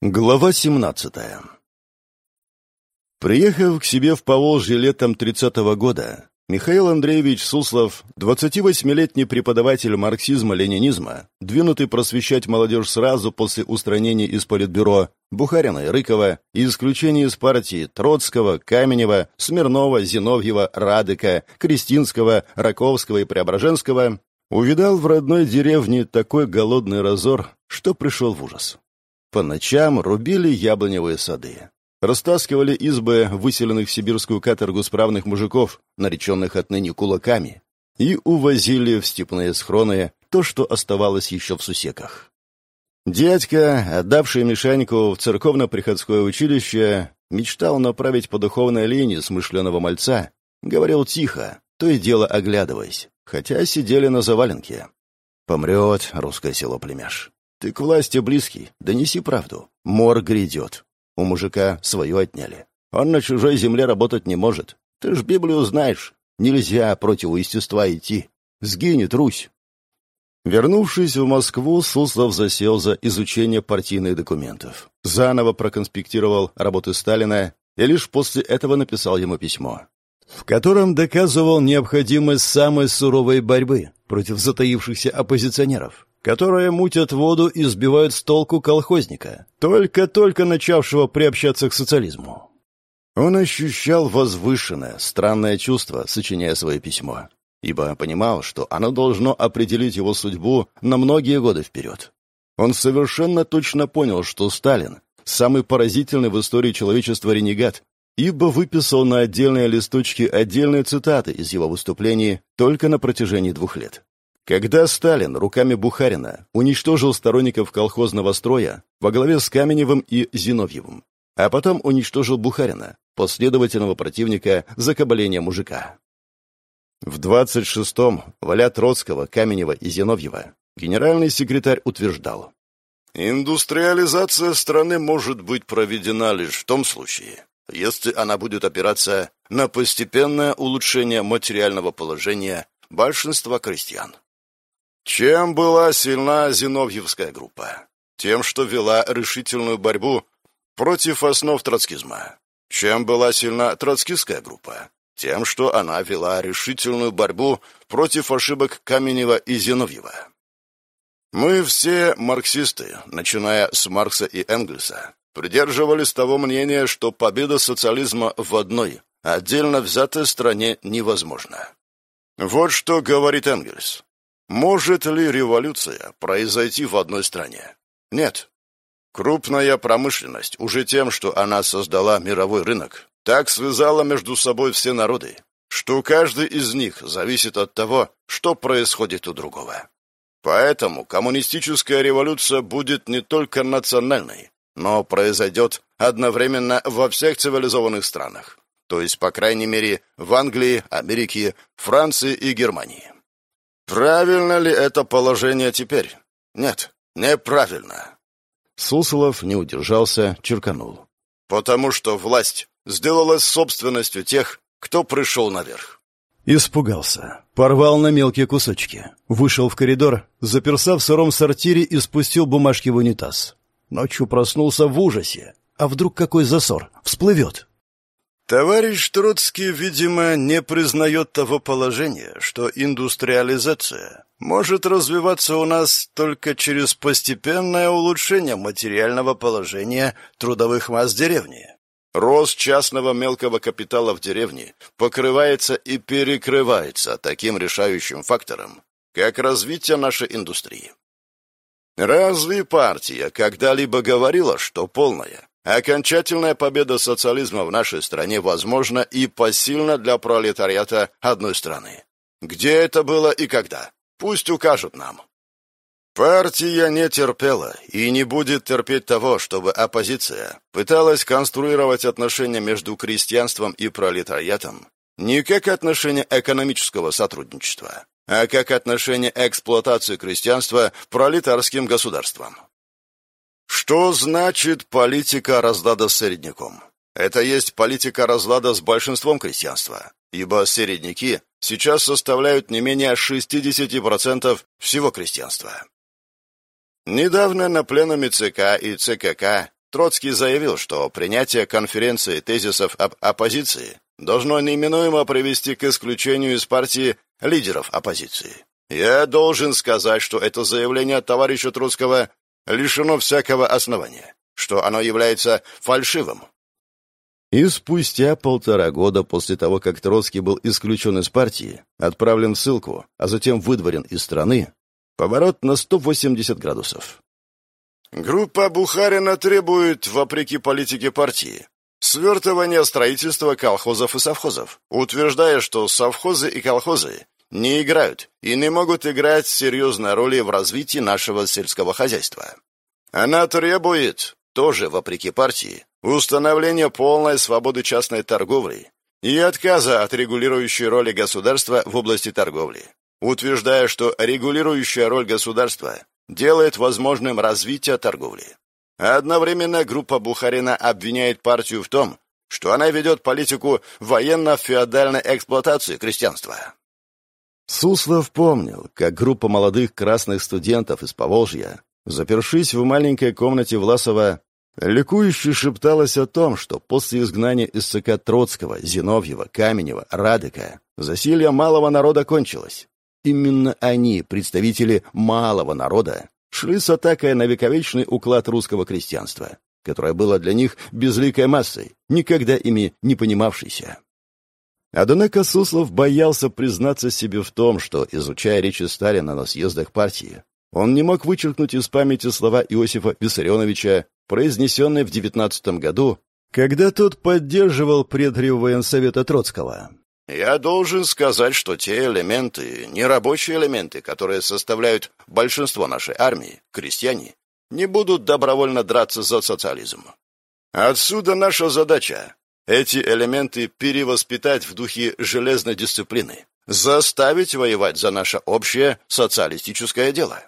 Глава 17 Приехав к себе в Поволжье летом 30-го года, Михаил Андреевич Суслов, 28-летний преподаватель марксизма-ленинизма, двинутый просвещать молодежь сразу после устранения из Политбюро Бухарина и Рыкова и исключения из партии Троцкого, Каменева, Смирнова, Зиновьева, Радыка, Кристинского, Раковского и Преображенского, увидал в родной деревне такой голодный разор, что пришел в ужас. По ночам рубили яблоневые сады. Растаскивали избы выселенных в сибирскую каторгу справных мужиков, нареченных отныне кулаками, и увозили в степные схроны то, что оставалось еще в сусеках. Дядька, отдавший Мишаньку в церковно-приходское училище, мечтал направить по духовной линии смышленого мальца, говорил тихо, то и дело оглядываясь, хотя сидели на заваленке. «Помрет русское село племяш. Ты к власти близкий, донеси правду. Мор грядет. У мужика свое отняли. Он на чужой земле работать не может. Ты ж Библию знаешь. Нельзя против естества идти. Сгинет Русь. Вернувшись в Москву, Суслов засел за изучение партийных документов. Заново проконспектировал работы Сталина и лишь после этого написал ему письмо, в котором доказывал необходимость самой суровой борьбы против затаившихся оппозиционеров которые мутят воду и сбивают с толку колхозника, только-только начавшего приобщаться к социализму. Он ощущал возвышенное, странное чувство, сочиняя свое письмо, ибо понимал, что оно должно определить его судьбу на многие годы вперед. Он совершенно точно понял, что Сталин – самый поразительный в истории человечества ренегат, ибо выписал на отдельные листочки отдельные цитаты из его выступлений только на протяжении двух лет. Когда Сталин руками Бухарина уничтожил сторонников колхозного строя во главе с Каменевым и Зиновьевым, а потом уничтожил Бухарина, последовательного противника закабаления мужика. В 26-м, воля Троцкого, Каменева и Зиновьева, генеральный секретарь утверждал, «Индустриализация страны может быть проведена лишь в том случае, если она будет опираться на постепенное улучшение материального положения большинства крестьян. Чем была сильна Зиновьевская группа? Тем, что вела решительную борьбу против основ троцкизма. Чем была сильна троцкистская группа? Тем, что она вела решительную борьбу против ошибок Каменева и Зиновьева. Мы все марксисты, начиная с Маркса и Энгельса, придерживались того мнения, что победа социализма в одной, отдельно взятой стране невозможна. Вот что говорит Энгельс. Может ли революция произойти в одной стране? Нет. Крупная промышленность уже тем, что она создала мировой рынок, так связала между собой все народы, что каждый из них зависит от того, что происходит у другого. Поэтому коммунистическая революция будет не только национальной, но произойдет одновременно во всех цивилизованных странах, то есть, по крайней мере, в Англии, Америке, Франции и Германии. Правильно ли это положение теперь? Нет, неправильно. Суслов не удержался, черканул. Потому что власть сделалась собственностью тех, кто пришел наверх. Испугался. Порвал на мелкие кусочки. Вышел в коридор, заперся в сыром сортире и спустил бумажки в унитаз. Ночью проснулся в ужасе. А вдруг какой засор? Всплывет. Товарищ Троцкий, видимо, не признает того положения, что индустриализация может развиваться у нас только через постепенное улучшение материального положения трудовых масс деревни. Рост частного мелкого капитала в деревне покрывается и перекрывается таким решающим фактором, как развитие нашей индустрии. Разве партия когда-либо говорила, что полная, Окончательная победа социализма в нашей стране возможна и посильна для пролетариата одной страны. Где это было и когда? Пусть укажут нам. Партия не терпела и не будет терпеть того, чтобы оппозиция пыталась конструировать отношения между крестьянством и пролетариатом не как отношения экономического сотрудничества, а как отношения эксплуатации крестьянства пролетарским государством. Что значит политика разлада с середняком? Это есть политика разлада с большинством крестьянства, ибо середняки сейчас составляют не менее 60% всего крестьянства. Недавно на пленуме ЦК и ЦКК Троцкий заявил, что принятие конференции тезисов об оппозиции должно неминуемо привести к исключению из партии лидеров оппозиции. Я должен сказать, что это заявление товарища Троцкого лишено всякого основания, что оно является фальшивым. И спустя полтора года после того, как Троцкий был исключен из партии, отправлен в ссылку, а затем выдворен из страны, поворот на 180 градусов. Группа Бухарина требует, вопреки политике партии, свертывания строительства колхозов и совхозов, утверждая, что совхозы и колхозы не играют и не могут играть серьезной роли в развитии нашего сельского хозяйства. Она требует, тоже вопреки партии, установления полной свободы частной торговли и отказа от регулирующей роли государства в области торговли, утверждая, что регулирующая роль государства делает возможным развитие торговли. Одновременно группа Бухарина обвиняет партию в том, что она ведет политику военно-феодальной эксплуатации крестьянства. Суслов помнил, как группа молодых красных студентов из Поволжья, запершись в маленькой комнате Власова, ликующе шепталась о том, что после изгнания из ЦК Троцкого, Зиновьева, Каменева, Радыка засилье малого народа кончилось. Именно они, представители малого народа, шли с атакой на вековечный уклад русского крестьянства, которое было для них безликой массой, никогда ими не понимавшейся. Однако Суслов боялся признаться себе в том, что, изучая речи Сталина на съездах партии, он не мог вычеркнуть из памяти слова Иосифа Виссарионовича, произнесенные в 19 году, когда тот поддерживал предрив военсовета Троцкого. «Я должен сказать, что те элементы, нерабочие элементы, которые составляют большинство нашей армии, крестьяне, не будут добровольно драться за социализм. Отсюда наша задача эти элементы перевоспитать в духе железной дисциплины, заставить воевать за наше общее социалистическое дело.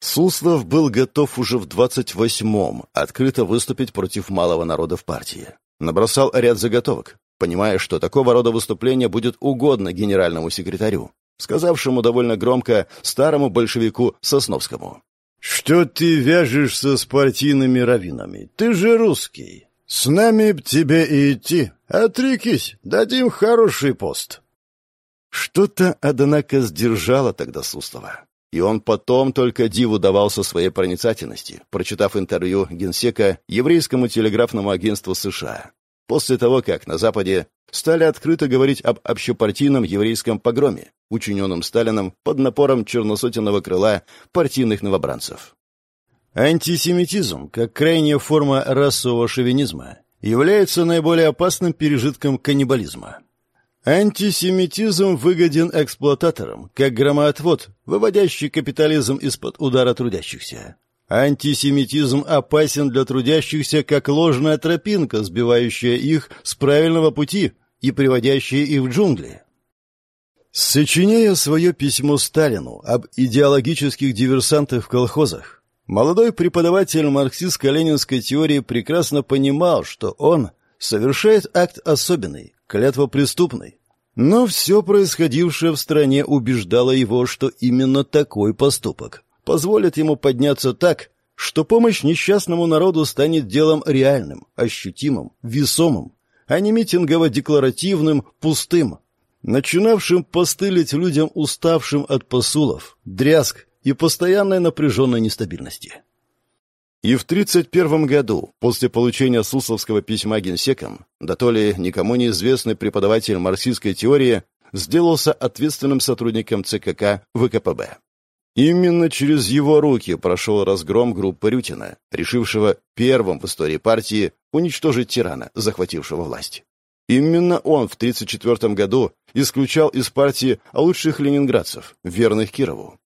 Суслов был готов уже в 28-м открыто выступить против малого народа в партии. Набросал ряд заготовок, понимая, что такого рода выступление будет угодно генеральному секретарю, сказавшему довольно громко старому большевику Сосновскому. «Что ты вяжешься с партийными раввинами? Ты же русский. «С нами б тебе и идти. Отрекись, дадим хороший пост». Что-то, однако, сдержало тогда Суслова. И он потом только диву давался своей проницательности, прочитав интервью генсека еврейскому телеграфному агентству США. После того, как на Западе стали открыто говорить об общепартийном еврейском погроме, учиненном Сталином под напором черносотенного крыла партийных новобранцев. Антисемитизм, как крайняя форма расового шовинизма, является наиболее опасным пережитком каннибализма. Антисемитизм выгоден эксплуататорам, как громоотвод, выводящий капитализм из-под удара трудящихся. Антисемитизм опасен для трудящихся, как ложная тропинка, сбивающая их с правильного пути и приводящая их в джунгли. Сочиняя свое письмо Сталину об идеологических диверсантах в колхозах, Молодой преподаватель марксистско-ленинской теории прекрасно понимал, что он совершает акт особенный, клятвопреступный. Но все происходившее в стране убеждало его, что именно такой поступок позволит ему подняться так, что помощь несчастному народу станет делом реальным, ощутимым, весомым, а не митингово-декларативным, пустым, начинавшим постылить людям, уставшим от посулов, дрязг и постоянной напряженной нестабильности. И в 1931 году, после получения Сусловского письма генсеком, да то ли никому неизвестный преподаватель марксистской теории сделался ответственным сотрудником ЦКК ВКПБ. Именно через его руки прошел разгром группы Рютина, решившего первым в истории партии уничтожить тирана, захватившего власть. Именно он в 1934 году исключал из партии лучших ленинградцев, верных Кирову.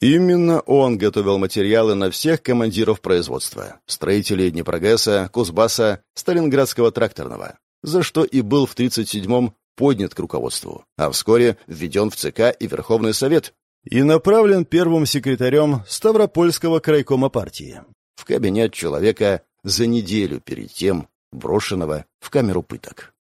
Именно он готовил материалы на всех командиров производства, строителей Днепрогресса, Кузбасса, Сталинградского тракторного, за что и был в 1937-м поднят к руководству, а вскоре введен в ЦК и Верховный Совет и направлен первым секретарем Ставропольского крайкома партии в кабинет человека за неделю перед тем, брошенного в камеру пыток.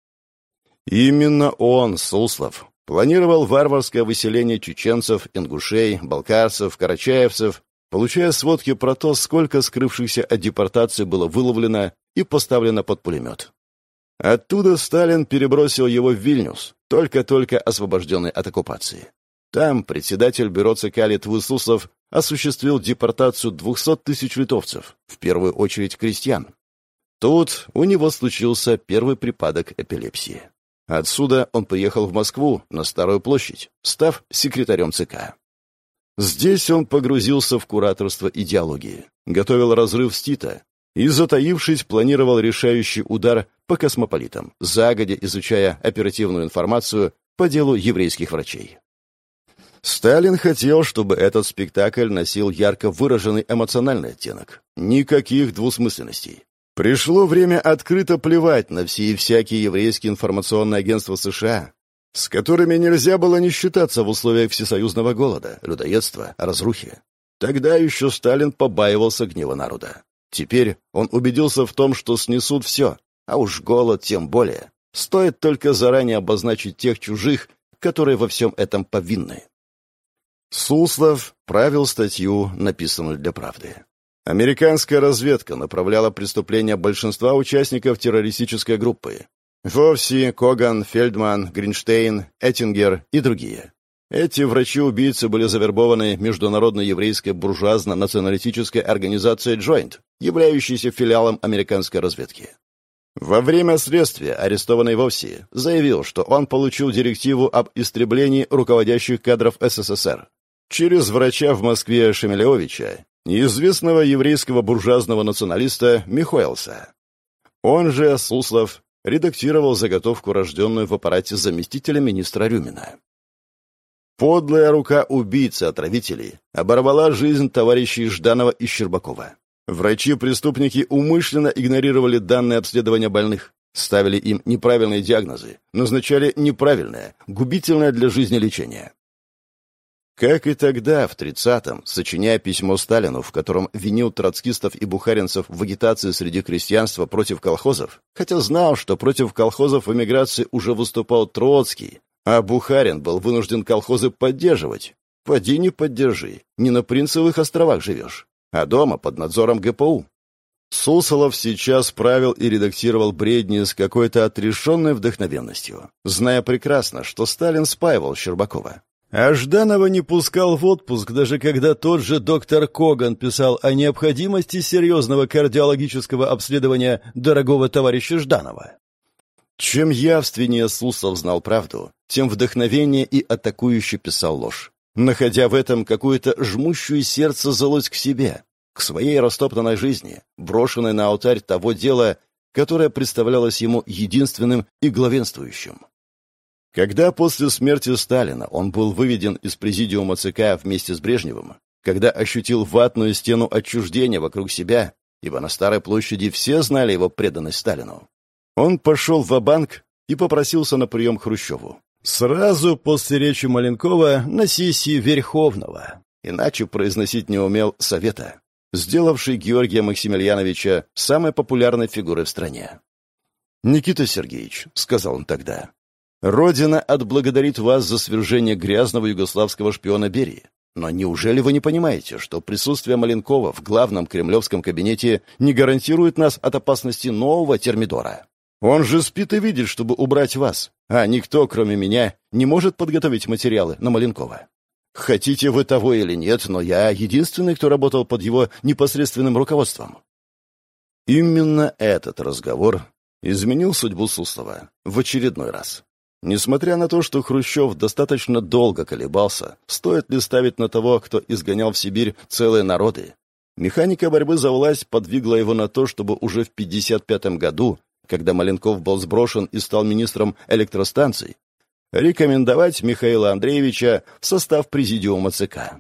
Именно он, Суслов, Планировал варварское выселение чеченцев, ингушей, балкарцев, карачаевцев, получая сводки про то, сколько скрывшихся от депортации было выловлено и поставлено под пулемет. Оттуда Сталин перебросил его в Вильнюс, только-только освобожденный от оккупации. Там председатель бюро ЦК Литвы осуществил депортацию 200 тысяч литовцев, в первую очередь крестьян. Тут у него случился первый припадок эпилепсии. Отсюда он поехал в Москву, на Старую площадь, став секретарем ЦК. Здесь он погрузился в кураторство идеологии, готовил разрыв с Тита и, затаившись, планировал решающий удар по космополитам, загодя изучая оперативную информацию по делу еврейских врачей. Сталин хотел, чтобы этот спектакль носил ярко выраженный эмоциональный оттенок. Никаких двусмысленностей. Пришло время открыто плевать на все и всякие еврейские информационные агентства США, с которыми нельзя было не считаться в условиях всесоюзного голода, людоедства, разрухи. Тогда еще Сталин побаивался гнева народа. Теперь он убедился в том, что снесут все, а уж голод тем более. Стоит только заранее обозначить тех чужих, которые во всем этом повинны. Суслов правил статью, написанную для правды. Американская разведка направляла преступления большинства участников террористической группы. Вовси, Коган, Фельдман, Гринштейн, Эттингер и другие. Эти врачи-убийцы были завербованы международной еврейской буржуазно-националистической организацией Joint, являющейся филиалом американской разведки. Во время следствия арестованный Вовси заявил, что он получил директиву об истреблении руководящих кадров СССР через врача в Москве Шемелевича, неизвестного еврейского буржуазного националиста Михоэлса. Он же, Суслов, редактировал заготовку, рожденную в аппарате заместителя министра Рюмина. Подлая рука убийцы-отравителей оборвала жизнь товарищей Жданова и Щербакова. Врачи-преступники умышленно игнорировали данные обследования больных, ставили им неправильные диагнозы, назначали неправильное, губительное для жизни лечение. Как и тогда, в 30-м, сочиняя письмо Сталину, в котором винил троцкистов и бухаринцев в агитации среди крестьянства против колхозов, хотя знал, что против колхозов в эмиграции уже выступал Троцкий, а Бухарин был вынужден колхозы поддерживать. Поди не поддержи, не на Принцевых островах живешь а дома под надзором ГПУ. Сусолов сейчас правил и редактировал бредни с какой-то отрешенной вдохновенностью, зная прекрасно, что Сталин спаивал Щербакова. А Жданова не пускал в отпуск, даже когда тот же доктор Коган писал о необходимости серьезного кардиологического обследования дорогого товарища Жданова. Чем явственнее Сусов знал правду, тем вдохновение и атакующе писал ложь находя в этом какую-то жмущую сердце злость к себе, к своей растоптанной жизни, брошенной на алтарь того дела, которое представлялось ему единственным и главенствующим. Когда после смерти Сталина он был выведен из президиума ЦК вместе с Брежневым, когда ощутил ватную стену отчуждения вокруг себя, ибо на Старой площади все знали его преданность Сталину, он пошел в банк и попросился на прием Хрущеву. Сразу после речи Маленкова на сессии Верховного. Иначе произносить не умел Совета, сделавший Георгия Максимiliaновича самой популярной фигурой в стране. «Никита Сергеевич», — сказал он тогда, — «Родина отблагодарит вас за свержение грязного югославского шпиона Берии. Но неужели вы не понимаете, что присутствие Маленкова в главном кремлевском кабинете не гарантирует нас от опасности нового термидора?» Он же спит и видит, чтобы убрать вас, а никто, кроме меня, не может подготовить материалы на Маленкова. Хотите вы того или нет, но я единственный, кто работал под его непосредственным руководством. Именно этот разговор изменил судьбу Суслова в очередной раз. Несмотря на то, что Хрущев достаточно долго колебался, стоит ли ставить на того, кто изгонял в Сибирь целые народы, механика борьбы за власть подвигла его на то, чтобы уже в 1955 году когда Маленков был сброшен и стал министром электростанций, рекомендовать Михаила Андреевича в состав президиума ЦК.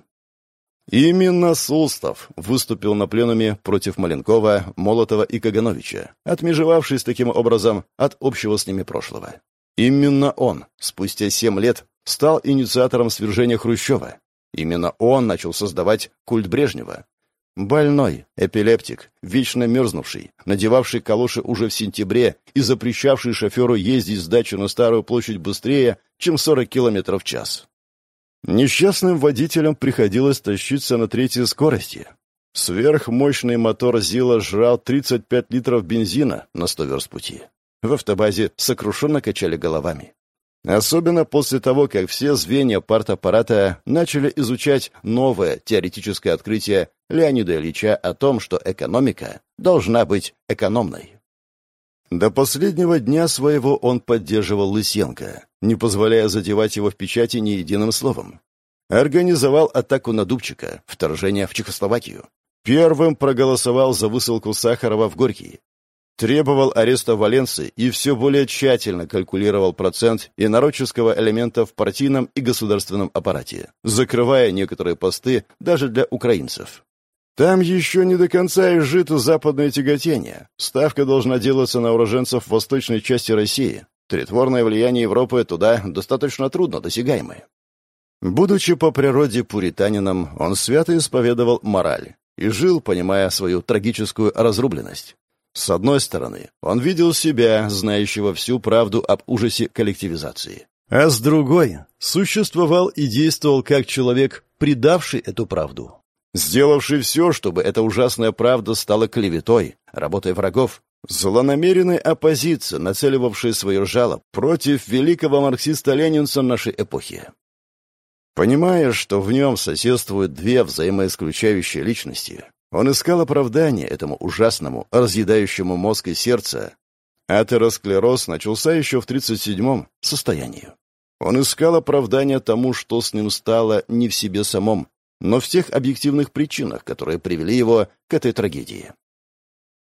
Именно Сустав выступил на пленуме против Маленкова, Молотова и Кагановича, отмежевавшись таким образом от общего с ними прошлого. Именно он, спустя семь лет, стал инициатором свержения Хрущева. Именно он начал создавать культ Брежнева, Больной, эпилептик, вечно мерзнувший, надевавший калоши уже в сентябре и запрещавший шоферу ездить с дачи на Старую площадь быстрее, чем 40 километров в час. Несчастным водителям приходилось тащиться на третьей скорости. Сверхмощный мотор ЗИЛа жрал 35 литров бензина на 100 верст пути. В автобазе сокрушенно качали головами. Особенно после того, как все звенья партаппарата начали изучать новое теоретическое открытие Леонида Ильича о том, что экономика должна быть экономной. До последнего дня своего он поддерживал Лысенко, не позволяя задевать его в печати ни единым словом. Организовал атаку на Дубчика, вторжение в Чехословакию. Первым проголосовал за высылку Сахарова в Горький, требовал ареста Валенции и все более тщательно калькулировал процент инородческого элемента в партийном и государственном аппарате, закрывая некоторые посты даже для украинцев. Там еще не до конца изжито западное тяготение. Ставка должна делаться на уроженцев восточной части России. Тритворное влияние Европы туда достаточно трудно досягаемое. Будучи по природе пуританином, он свято исповедовал мораль и жил, понимая свою трагическую разрубленность. С одной стороны, он видел себя, знающего всю правду об ужасе коллективизации. А с другой, существовал и действовал как человек, предавший эту правду. Сделавший все, чтобы эта ужасная правда стала клеветой, работой врагов, злонамеренной оппозиции, нацеливавшей свое жало против великого марксиста-ленинца нашей эпохи. Понимая, что в нем соседствуют две взаимоисключающие личности, он искал оправдание этому ужасному, разъедающему мозг и сердце. Атеросклероз начался еще в 37-м состоянии. Он искал оправдание тому, что с ним стало не в себе самом, но в тех объективных причинах, которые привели его к этой трагедии.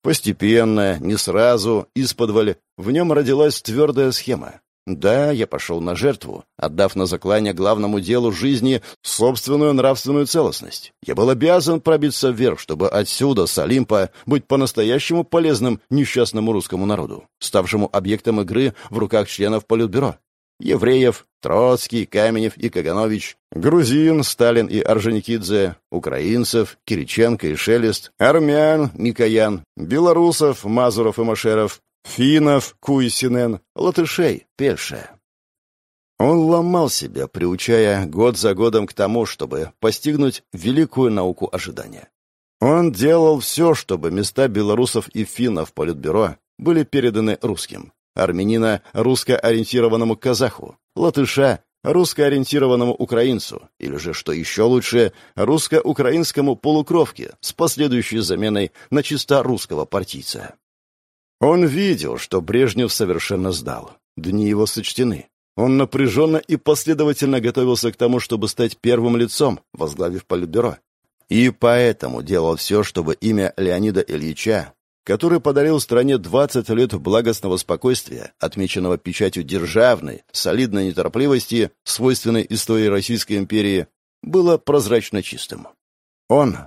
Постепенно, не сразу, из-под в нем родилась твердая схема. Да, я пошел на жертву, отдав на заклание главному делу жизни собственную нравственную целостность. Я был обязан пробиться вверх, чтобы отсюда, с Олимпа, быть по-настоящему полезным несчастному русскому народу, ставшему объектом игры в руках членов Политбюро. Евреев, Троцкий, Каменев и Каганович, грузин, Сталин и Орджоникидзе, украинцев, Кириченко и Шелест, армян, Микоян, белорусов, Мазуров и Машеров, финнов, Куйсинен, латышей, Пельше. Он ломал себя, приучая год за годом к тому, чтобы постигнуть великую науку ожидания. Он делал все, чтобы места белорусов и финнов Политбюро были переданы русским. Армянина — русско-ориентированному казаху, латыша — русско-ориентированному украинцу, или же, что еще лучше, русско-украинскому полукровке с последующей заменой на чисто русского партийца. Он видел, что Брежнев совершенно сдал. Дни его сочтены. Он напряженно и последовательно готовился к тому, чтобы стать первым лицом, возглавив Политбюро. И поэтому делал все, чтобы имя Леонида Ильича, который подарил стране 20 лет благостного спокойствия, отмеченного печатью державной, солидной неторопливости, свойственной истории Российской империи, было прозрачно чистым. Он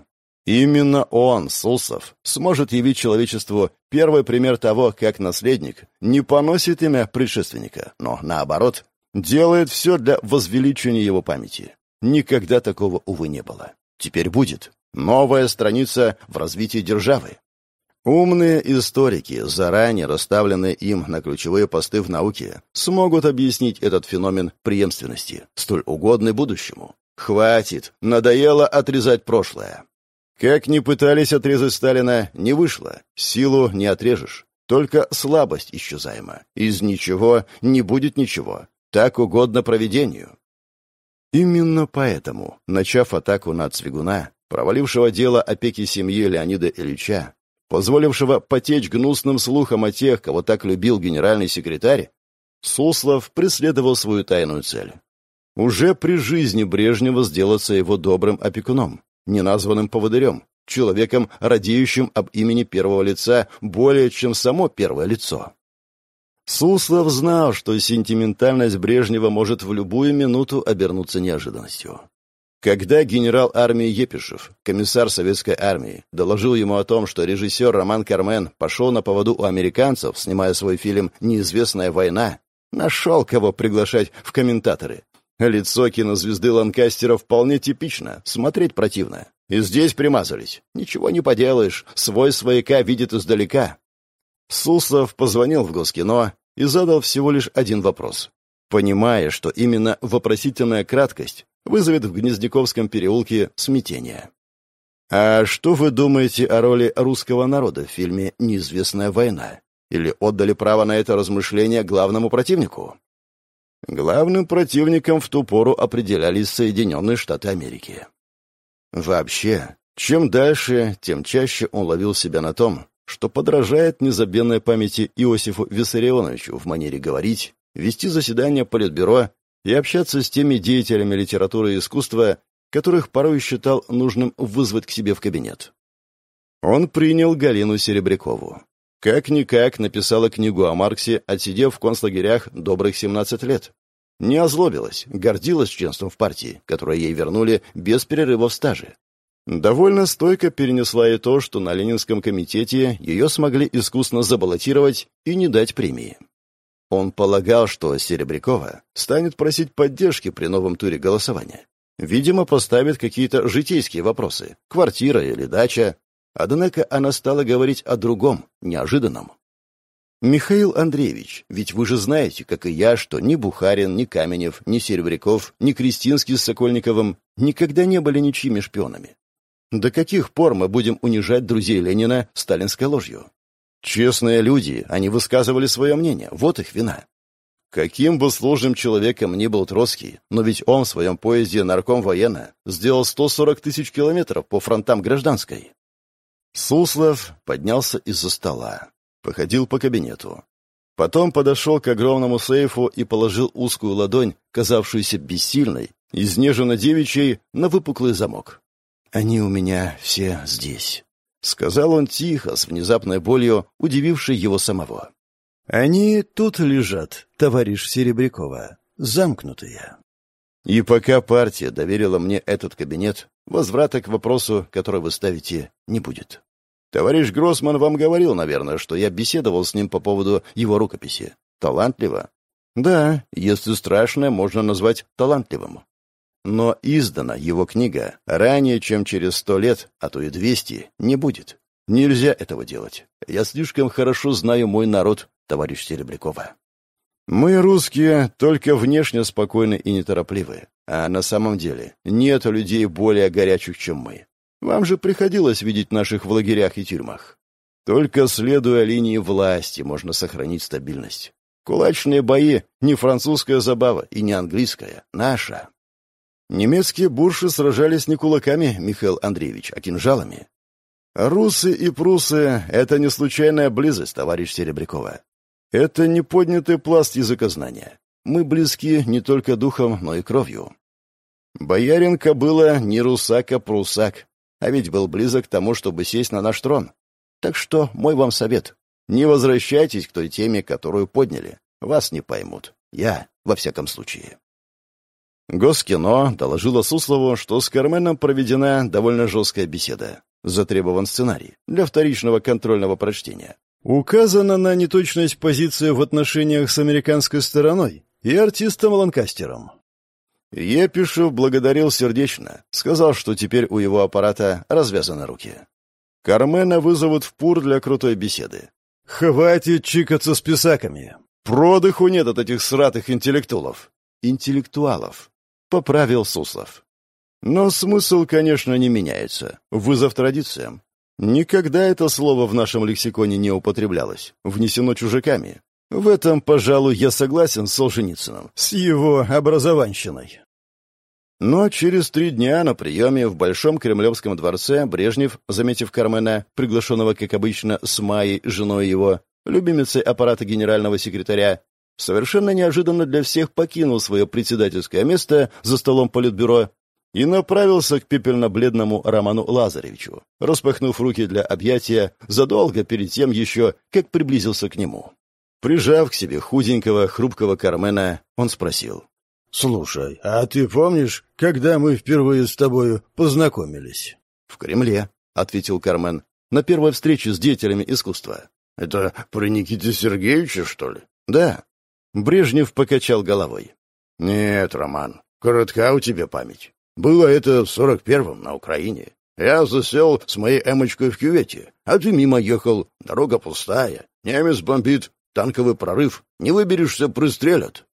Именно он, Сусов, сможет явить человечеству первый пример того, как наследник не поносит имя предшественника, но, наоборот, делает все для возвеличения его памяти. Никогда такого, увы, не было. Теперь будет. Новая страница в развитии державы. Умные историки, заранее расставленные им на ключевые посты в науке, смогут объяснить этот феномен преемственности, столь угодный будущему. Хватит, надоело отрезать прошлое. Как ни пытались отрезать Сталина, не вышло. Силу не отрежешь. Только слабость исчезаема. Из ничего не будет ничего. Так угодно проведению. Именно поэтому, начав атаку на Цвигуна, провалившего дело опеки семьи Леонида Ильича, позволившего потечь гнусным слухом о тех, кого так любил генеральный секретарь, Суслов преследовал свою тайную цель. Уже при жизни Брежнева сделаться его добрым опекуном, неназванным поводырем, человеком, радеющим об имени первого лица более, чем само первое лицо. Суслов знал, что сентиментальность Брежнева может в любую минуту обернуться неожиданностью. Когда генерал армии Епишев, комиссар советской армии, доложил ему о том, что режиссер Роман Кармен пошел на поводу у американцев, снимая свой фильм «Неизвестная война», нашел кого приглашать в комментаторы, Лицо кинозвезды Ланкастера вполне типично, смотреть противно. И здесь примазались. Ничего не поделаешь, свой свояка видит издалека. Суслов позвонил в Госкино и задал всего лишь один вопрос. понимая, что именно вопросительная краткость вызовет в Гнездяковском переулке смятение. «А что вы думаете о роли русского народа в фильме «Неизвестная война»? Или отдали право на это размышление главному противнику?» Главным противником в ту пору определялись Соединенные Штаты Америки. Вообще, чем дальше, тем чаще он ловил себя на том, что подражает незабвенной памяти Иосифу Виссарионовичу в манере говорить, вести заседания Политбюро и общаться с теми деятелями литературы и искусства, которых порой считал нужным вызвать к себе в кабинет. Он принял Галину Серебрякову. Как-никак написала книгу о Марксе, отсидев в концлагерях добрых 17 лет. Не озлобилась, гордилась членством в партии, которое ей вернули без перерыва в стаже. Довольно стойко перенесла и то, что на Ленинском комитете ее смогли искусно забаллотировать и не дать премии. Он полагал, что Серебрякова станет просить поддержки при новом туре голосования. Видимо, поставит какие-то житейские вопросы, квартира или дача. Однако она стала говорить о другом, неожиданном. «Михаил Андреевич, ведь вы же знаете, как и я, что ни Бухарин, ни Каменев, ни Серебряков, ни Кристинский с Сокольниковым никогда не были ничьими шпионами. До каких пор мы будем унижать друзей Ленина сталинской ложью? Честные люди, они высказывали свое мнение, вот их вина. Каким бы сложным человеком ни был Троцкий, но ведь он в своем поезде «Нарком военно» сделал 140 тысяч километров по фронтам гражданской. Суслов поднялся из-за стола, походил по кабинету. Потом подошел к огромному сейфу и положил узкую ладонь, казавшуюся бессильной, изнеженно девичьей, на выпуклый замок. «Они у меня все здесь», — сказал он тихо, с внезапной болью, удивившей его самого. «Они тут лежат, товарищ Серебрякова, замкнутые». И пока партия доверила мне этот кабинет, возврата к вопросу, который вы ставите, не будет. Товарищ Гроссман вам говорил, наверное, что я беседовал с ним по поводу его рукописи. Талантливо? Да, если страшное, можно назвать талантливым. Но издана его книга ранее, чем через сто лет, а то и двести, не будет. Нельзя этого делать. Я слишком хорошо знаю мой народ, товарищ Серебрякова. Мы, русские, только внешне спокойны и неторопливы, а на самом деле нет людей более горячих, чем мы. Вам же приходилось видеть наших в лагерях и тюрьмах. Только следуя линии власти можно сохранить стабильность. Кулачные бои — не французская забава и не английская, наша. Немецкие бурши сражались не кулаками, Михаил Андреевич, а кинжалами. Русы и прусы — это не случайная близость, товарищ Серебрякова. Это не поднятый пласт языкознания. Мы близки не только духом, но и кровью. Боярин Кобыла не русак, а прусак, а ведь был близок к тому, чтобы сесть на наш трон. Так что мой вам совет — не возвращайтесь к той теме, которую подняли. Вас не поймут. Я, во всяком случае. Госкино доложило Суслову, что с Карменом проведена довольно жесткая беседа. Затребован сценарий для вторичного контрольного прочтения. Указана на неточность позиции в отношениях с американской стороной и артистом Ланкастером. Епишев благодарил сердечно, сказал, что теперь у его аппарата развязаны руки. Кармена вызовут в ПУР для крутой беседы. «Хватит чикаться с писаками! Продыху нет от этих сратых интеллектуалов!» «Интеллектуалов», поправил Суслов. Но смысл, конечно, не меняется. Вызов традициям. Никогда это слово в нашем лексиконе не употреблялось. Внесено чужаками. В этом, пожалуй, я согласен с Солженицыным, с его образованщиной. Но через три дня на приеме в Большом Кремлевском дворце Брежнев, заметив Кармена, приглашенного, как обычно, с Майей, женой его, любимицей аппарата генерального секретаря, совершенно неожиданно для всех покинул свое председательское место за столом политбюро и направился к пепельно-бледному Роману Лазаревичу, распахнув руки для объятия задолго перед тем еще, как приблизился к нему. Прижав к себе худенького, хрупкого Кармена, он спросил. «Слушай, а ты помнишь, когда мы впервые с тобою познакомились?» «В Кремле», — ответил Кармен, — «на первой встрече с деятелями искусства». «Это при Никите Сергеевиче, что ли?» «Да». Брежнев покачал головой. «Нет, Роман, коротка у тебя память. Было это в сорок первом на Украине. Я засел с моей эмочкой в кювете, а ты мимо ехал, дорога пустая, немец бомбит, танковый прорыв, не выберешься, пристрелят».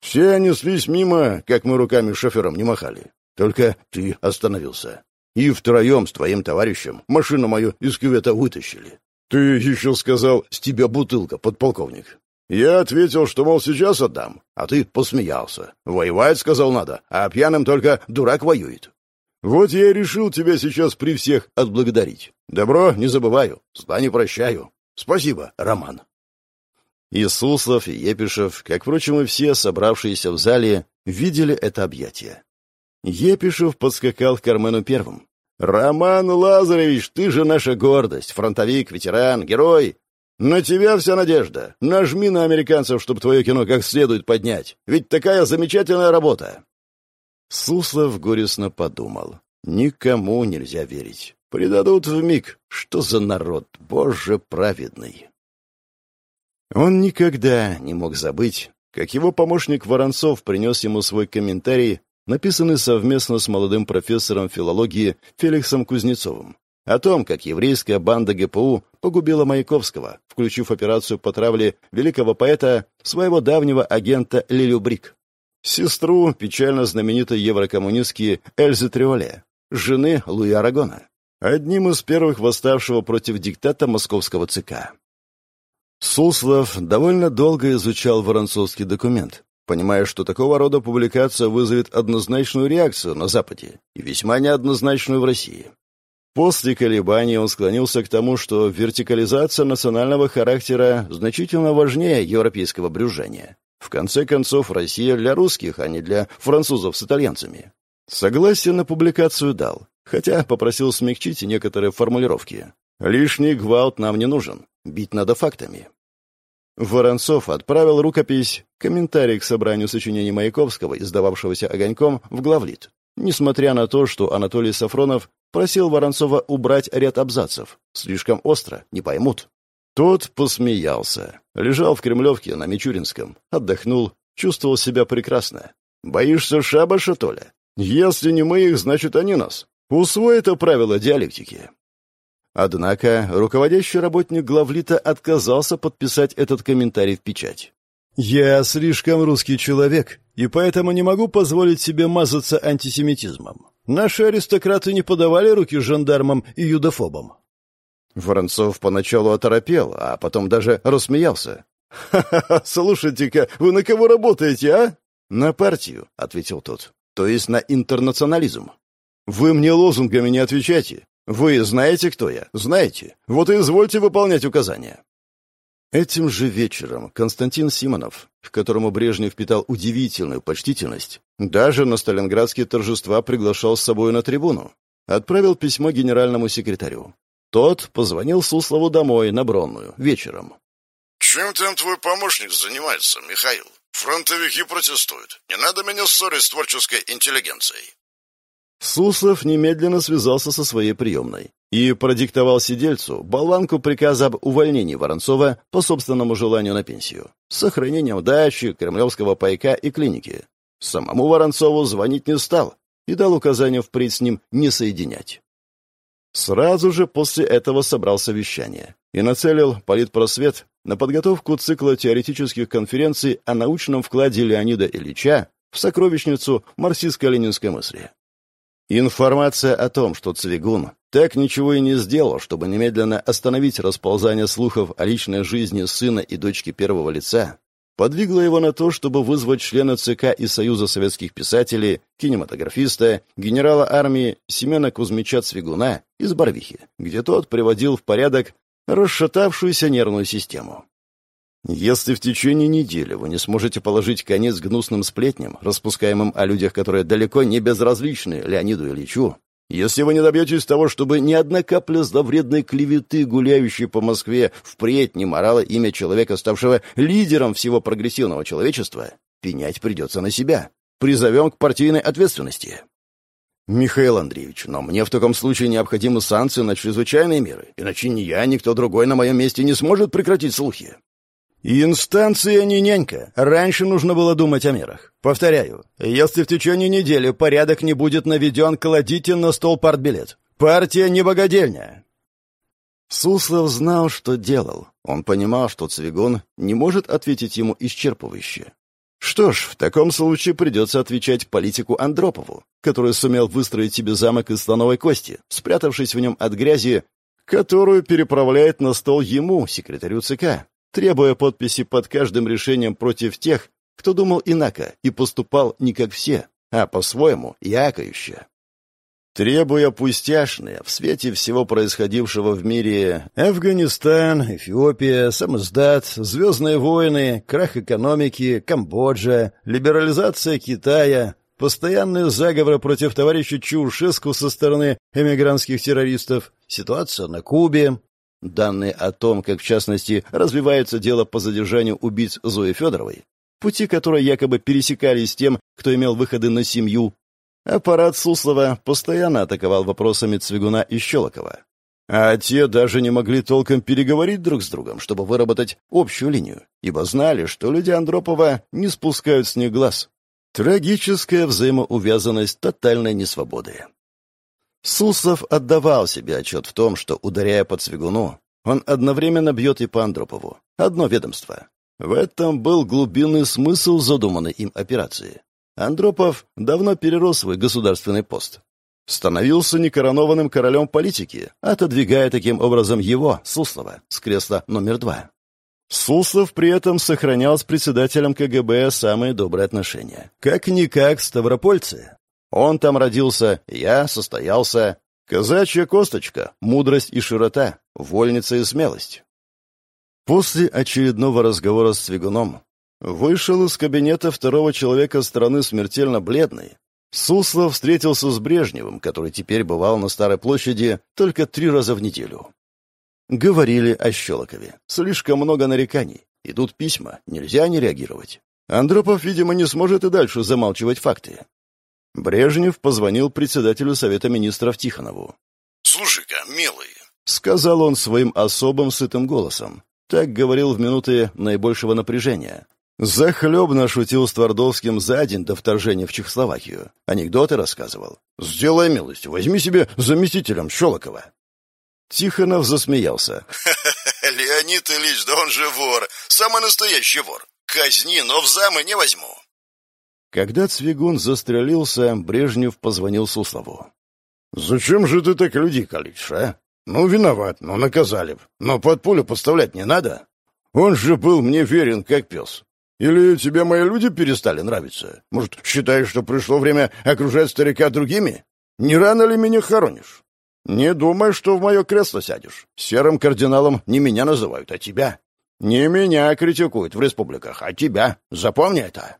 Все неслись мимо, как мы руками шофером не махали. Только ты остановился. И втроем с твоим товарищем машину мою из кювета вытащили. Ты еще сказал, с тебя бутылка, подполковник. Я ответил, что, мол, сейчас отдам, а ты посмеялся. Воевать, сказал, надо, а пьяным только дурак воюет. Вот я и решил тебя сейчас при всех отблагодарить. Добро не забываю, зла не прощаю. Спасибо, Роман. И Суслов, и Епишев, как, впрочем, и все собравшиеся в зале, видели это объятие. Епишев подскакал к Кармену первым. «Роман Лазаревич, ты же наша гордость, фронтовик, ветеран, герой. На тебя вся надежда. Нажми на американцев, чтобы твое кино как следует поднять. Ведь такая замечательная работа». Суслов горестно подумал. «Никому нельзя верить. Предадут в миг. Что за народ, боже праведный!» Он никогда не мог забыть, как его помощник Воронцов принес ему свой комментарий, написанный совместно с молодым профессором филологии Феликсом Кузнецовым, о том, как еврейская банда ГПУ погубила Маяковского, включив операцию по травле великого поэта, своего давнего агента Лилю Брик, сестру печально знаменитой еврокоммунистки Эльзы Триоле, жены Луи Арагона, одним из первых восставшего против диктата московского ЦК. Суслов довольно долго изучал воронцовский документ, понимая, что такого рода публикация вызовет однозначную реакцию на Западе и весьма неоднозначную в России. После колебаний он склонился к тому, что вертикализация национального характера значительно важнее европейского брюжания. В конце концов, Россия для русских, а не для французов с итальянцами. Согласие на публикацию дал, хотя попросил смягчить некоторые формулировки. Лишний гвалт нам не нужен. Бить надо фактами. Воронцов отправил рукопись, комментарий к собранию сочинений Маяковского, издававшегося «Огоньком», в главлит. Несмотря на то, что Анатолий Сафронов просил Воронцова убрать ряд абзацев. Слишком остро, не поймут. Тот посмеялся. Лежал в Кремлевке на Мичуринском. Отдохнул. Чувствовал себя прекрасно. «Боишься шабаша, Толя? Если не мы их, значит, они нас. Усвой это правило диалектики». Однако руководящий работник главлита отказался подписать этот комментарий в печать. «Я слишком русский человек, и поэтому не могу позволить себе мазаться антисемитизмом. Наши аристократы не подавали руки жандармам и юдофобам». Воронцов поначалу оторопел, а потом даже рассмеялся. «Ха-ха-ха, слушайте-ка, вы на кого работаете, а?» «На партию», — ответил тот. «То есть на интернационализм». «Вы мне лозунгами не отвечайте. Вы знаете, кто я? Знаете. Вот и извольте выполнять указания. Этим же вечером Константин Симонов, к которому Брежнев питал удивительную почтительность, даже на сталинградские торжества приглашал с собой на трибуну, отправил письмо генеральному секретарю. Тот позвонил Суслову домой на Бронную вечером. «Чем там твой помощник занимается, Михаил? Фронтовики протестуют. Не надо меня ссорить с творческой интеллигенцией». Суслов немедленно связался со своей приемной и продиктовал сидельцу болванку приказа об увольнении Воронцова по собственному желанию на пенсию, с сохранением дачи, кремлевского пайка и клиники. Самому Воронцову звонить не стал и дал указание впредь с ним не соединять. Сразу же после этого собрал совещание и нацелил политпросвет на подготовку цикла теоретических конференций о научном вкладе Леонида Ильича в сокровищницу марксистско-ленинской мысли. Информация о том, что Цвигун так ничего и не сделал, чтобы немедленно остановить расползание слухов о личной жизни сына и дочки первого лица, подвигла его на то, чтобы вызвать члена ЦК и Союза советских писателей, кинематографиста, генерала армии Семена Кузьмича Цвигуна из Барвихи, где тот приводил в порядок расшатавшуюся нервную систему. Если в течение недели вы не сможете положить конец гнусным сплетням, распускаемым о людях, которые далеко не безразличны Леониду Ильичу, если вы не добьетесь того, чтобы ни одна капля зловредной клеветы, гуляющей по Москве, впредь не морала имя человека, ставшего лидером всего прогрессивного человечества, пенять придется на себя. Призовем к партийной ответственности. Михаил Андреевич, но мне в таком случае необходимы санкции на чрезвычайные меры, иначе ни я, ни кто другой на моем месте не сможет прекратить слухи. Инстанция не нянька. Раньше нужно было думать о мерах. Повторяю, если в течение недели порядок не будет наведен, кладите на стол партбилет. Партия не богадельня. Суслов знал, что делал. Он понимал, что Цвигун не может ответить ему исчерпывающе. Что ж, в таком случае придется отвечать политику Андропову, который сумел выстроить себе замок из слоновой кости, спрятавшись в нем от грязи, которую переправляет на стол ему, секретарю ЦК, требуя подписи под каждым решением против тех, кто думал инако и поступал не как все, а по-своему якающе требуя пустяшные в свете всего происходившего в мире Афганистан, Эфиопия, самоздат, звездные войны, крах экономики, Камбоджа, либерализация Китая, постоянные заговоры против товарища Чаушеску со стороны эмигрантских террористов, ситуация на Кубе, данные о том, как в частности развивается дело по задержанию убийц Зои Федоровой, пути которой якобы пересекались с тем, кто имел выходы на семью, Аппарат Суслова постоянно атаковал вопросами Цвигуна и Щелокова. А те даже не могли толком переговорить друг с другом, чтобы выработать общую линию, ибо знали, что люди Андропова не спускают с них глаз. Трагическая взаимоувязанность тотальной несвободы. Суслов отдавал себе отчет в том, что, ударяя по Цвигуну, он одновременно бьет и по Андропову. Одно ведомство. В этом был глубинный смысл задуманной им операции. Андропов давно перерос свой государственный пост. Становился некоронованным королем политики, отодвигая таким образом его, Суслова, с кресла номер два. Суслов при этом сохранял с председателем КГБ самые добрые отношения. Как-никак ставропольцы. Он там родился, я состоялся. Казачья косточка, мудрость и широта, вольница и смелость. После очередного разговора с Цвигуном Вышел из кабинета второго человека страны смертельно бледный. Суслов встретился с Брежневым, который теперь бывал на Старой площади только три раза в неделю. Говорили о Щелокове. Слишком много нареканий. Идут письма, нельзя не реагировать. Андропов, видимо, не сможет и дальше замалчивать факты. Брежнев позвонил председателю Совета министров Тихонову. «Слушай-ка, милый», — сказал он своим особым сытым голосом. Так говорил в минуты наибольшего напряжения. Захлебно шутил с Твардовским за день до вторжения в Чехословакию. Анекдоты рассказывал. «Сделай милость, возьми себе заместителем Щелокова». Тихонов засмеялся. «Леонид Ильич, да он же вор, самый настоящий вор. Казни, но в замы не возьму». Когда Цвигун застрелился, Брежнев позвонил Суслову. «Зачем же ты так людей калечишь, а? Ну, виноват, ну, наказали б. Но под пулю подставлять не надо. Он же был мне верен, как пес. Или тебе мои люди перестали нравиться? Может, считаешь, что пришло время окружать старика другими? Не рано ли меня хоронишь? Не думай, что в мое кресло сядешь. Серым кардиналом не меня называют, а тебя. Не меня критикуют в республиках, а тебя. Запомни это.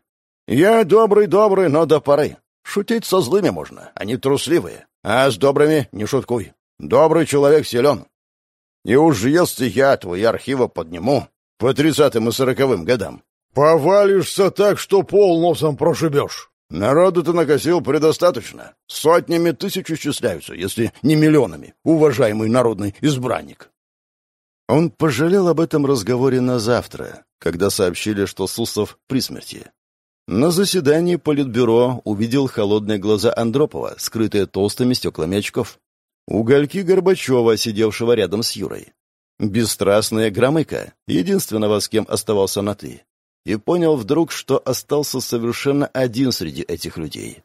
Я добрый-добрый, но до поры. Шутить со злыми можно, они трусливые. А с добрыми не шуткуй. Добрый человек силен. И уж если я твои архивы подниму по тридцатым и сороковым годам, Повалишься так, что пол носом прошибешь. Народу ты накосил предостаточно. Сотнями тысяч исчисляются, если не миллионами, уважаемый народный избранник. Он пожалел об этом разговоре на завтра, когда сообщили, что Суслов при смерти. На заседании Политбюро увидел холодные глаза Андропова, скрытые толстыми стеклами очков. Угольки Горбачева, сидевшего рядом с Юрой. Бесстрастная Громыка, единственного, с кем оставался на «ты» и понял вдруг, что остался совершенно один среди этих людей.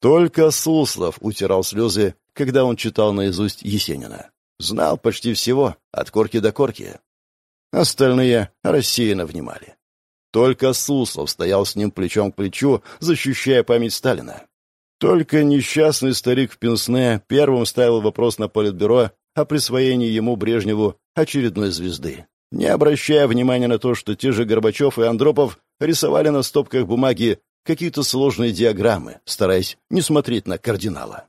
Только Суслов утирал слезы, когда он читал наизусть Есенина. Знал почти всего, от корки до корки. Остальные рассеянно внимали. Только Суслов стоял с ним плечом к плечу, защищая память Сталина. Только несчастный старик в Пенсне первым ставил вопрос на Политбюро о присвоении ему Брежневу очередной звезды не обращая внимания на то, что те же Горбачев и Андропов рисовали на стопках бумаги какие-то сложные диаграммы, стараясь не смотреть на кардинала.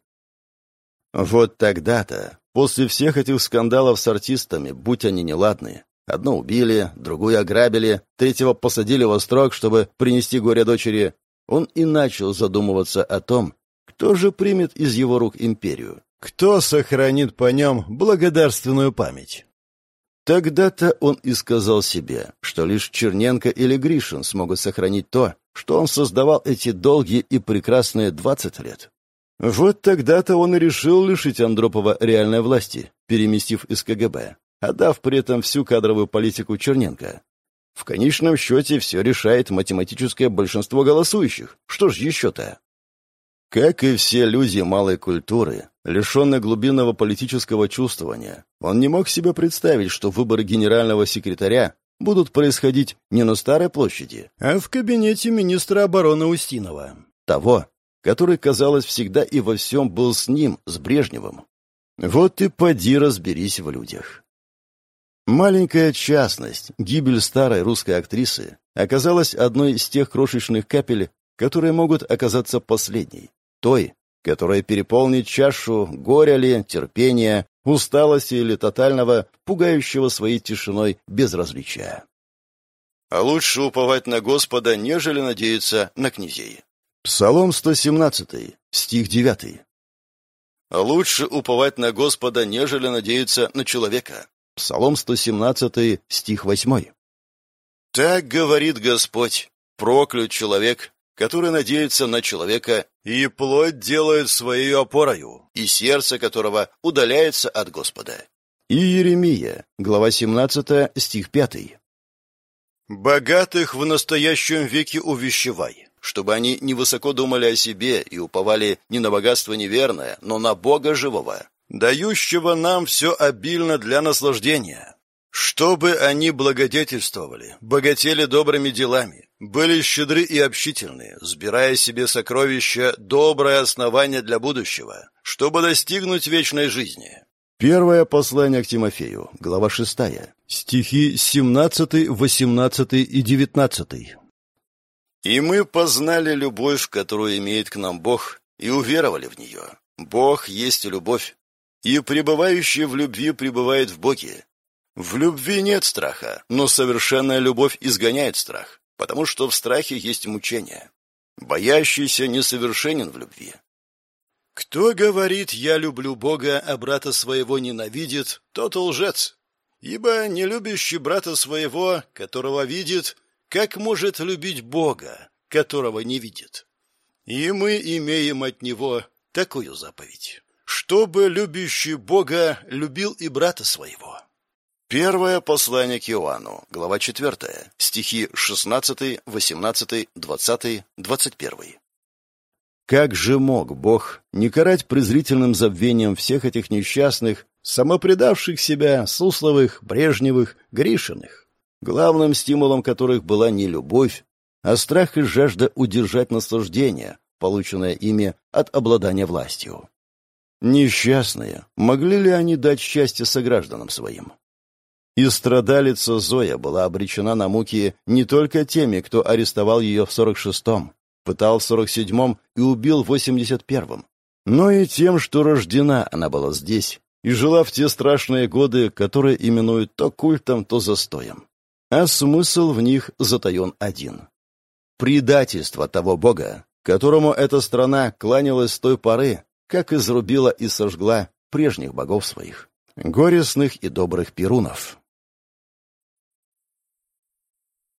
Вот тогда-то, после всех этих скандалов с артистами, будь они неладные, одно убили, другую ограбили, третьего посадили во строк, чтобы принести горе дочери, он и начал задумываться о том, кто же примет из его рук империю, кто сохранит по нем благодарственную память. Тогда-то он и сказал себе, что лишь Черненко или Гришин смогут сохранить то, что он создавал эти долгие и прекрасные двадцать лет. Вот тогда-то он и решил лишить Андропова реальной власти, переместив из КГБ, отдав при этом всю кадровую политику Черненко. В конечном счете все решает математическое большинство голосующих. Что ж еще-то? Как и все люди малой культуры, лишенные глубинного политического чувствования, он не мог себе представить, что выборы генерального секретаря будут происходить не на Старой площади, а в кабинете министра обороны Устинова. Того, который, казалось, всегда и во всем был с ним, с Брежневым. Вот и поди разберись в людях. Маленькая частность, гибель старой русской актрисы, оказалась одной из тех крошечных капель, которые могут оказаться последней, той, которая переполнит чашу горя ли, терпения, усталости или тотального, пугающего своей тишиной безразличия. А лучше уповать на Господа, нежели надеяться на князей. Псалом 117, стих 9. Лучше уповать на Господа, нежели надеяться на человека. Псалом 117, стих 8. Так говорит Господь, проклят человек, который надеется на человека, и плоть делает своей опорою, и сердце которого удаляется от Господа. И Еремия, глава 17, стих 5. «Богатых в настоящем веке увещевай, чтобы они не высоко думали о себе и уповали не на богатство неверное, но на Бога живого, дающего нам все обильно для наслаждения. Чтобы они благодетельствовали, богатели добрыми делами, были щедры и общительны, сбирая себе сокровища, доброе основание для будущего, чтобы достигнуть вечной жизни. Первое послание к Тимофею, глава 6, стихи 17, 18 и 19. «И мы познали любовь, которую имеет к нам Бог, и уверовали в нее. Бог есть любовь, и пребывающий в любви пребывает в Боге. В любви нет страха, но совершенная любовь изгоняет страх, потому что в страхе есть мучение. Боящийся несовершенен в любви. Кто говорит «я люблю Бога, а брата своего ненавидит», тот лжец. Ибо не любящий брата своего, которого видит, как может любить Бога, которого не видит? И мы имеем от Него такую заповедь чтобы любящий Бога любил и брата своего. Первое послание к Иоанну, глава 4, стихи 16, 18, 20, 21. Как же мог Бог не карать презрительным забвением всех этих несчастных, самопредавших себя, Сусловых, Брежневых, Гришиных, главным стимулом которых была не любовь, а страх и жажда удержать наслаждение, полученное ими от обладания властью. Несчастные, могли ли они дать счастье согражданам своим? И страдалица Зоя была обречена на муки не только теми, кто арестовал ее в 46-м, пытал в 47-м и убил в 81-м, но и тем, что рождена она была здесь и жила в те страшные годы, которые именуют то культом, то застоем. А смысл в них затаен один. Предательство того бога, которому эта страна кланялась с той поры, как изрубила и сожгла прежних богов своих, горестных и добрых перунов.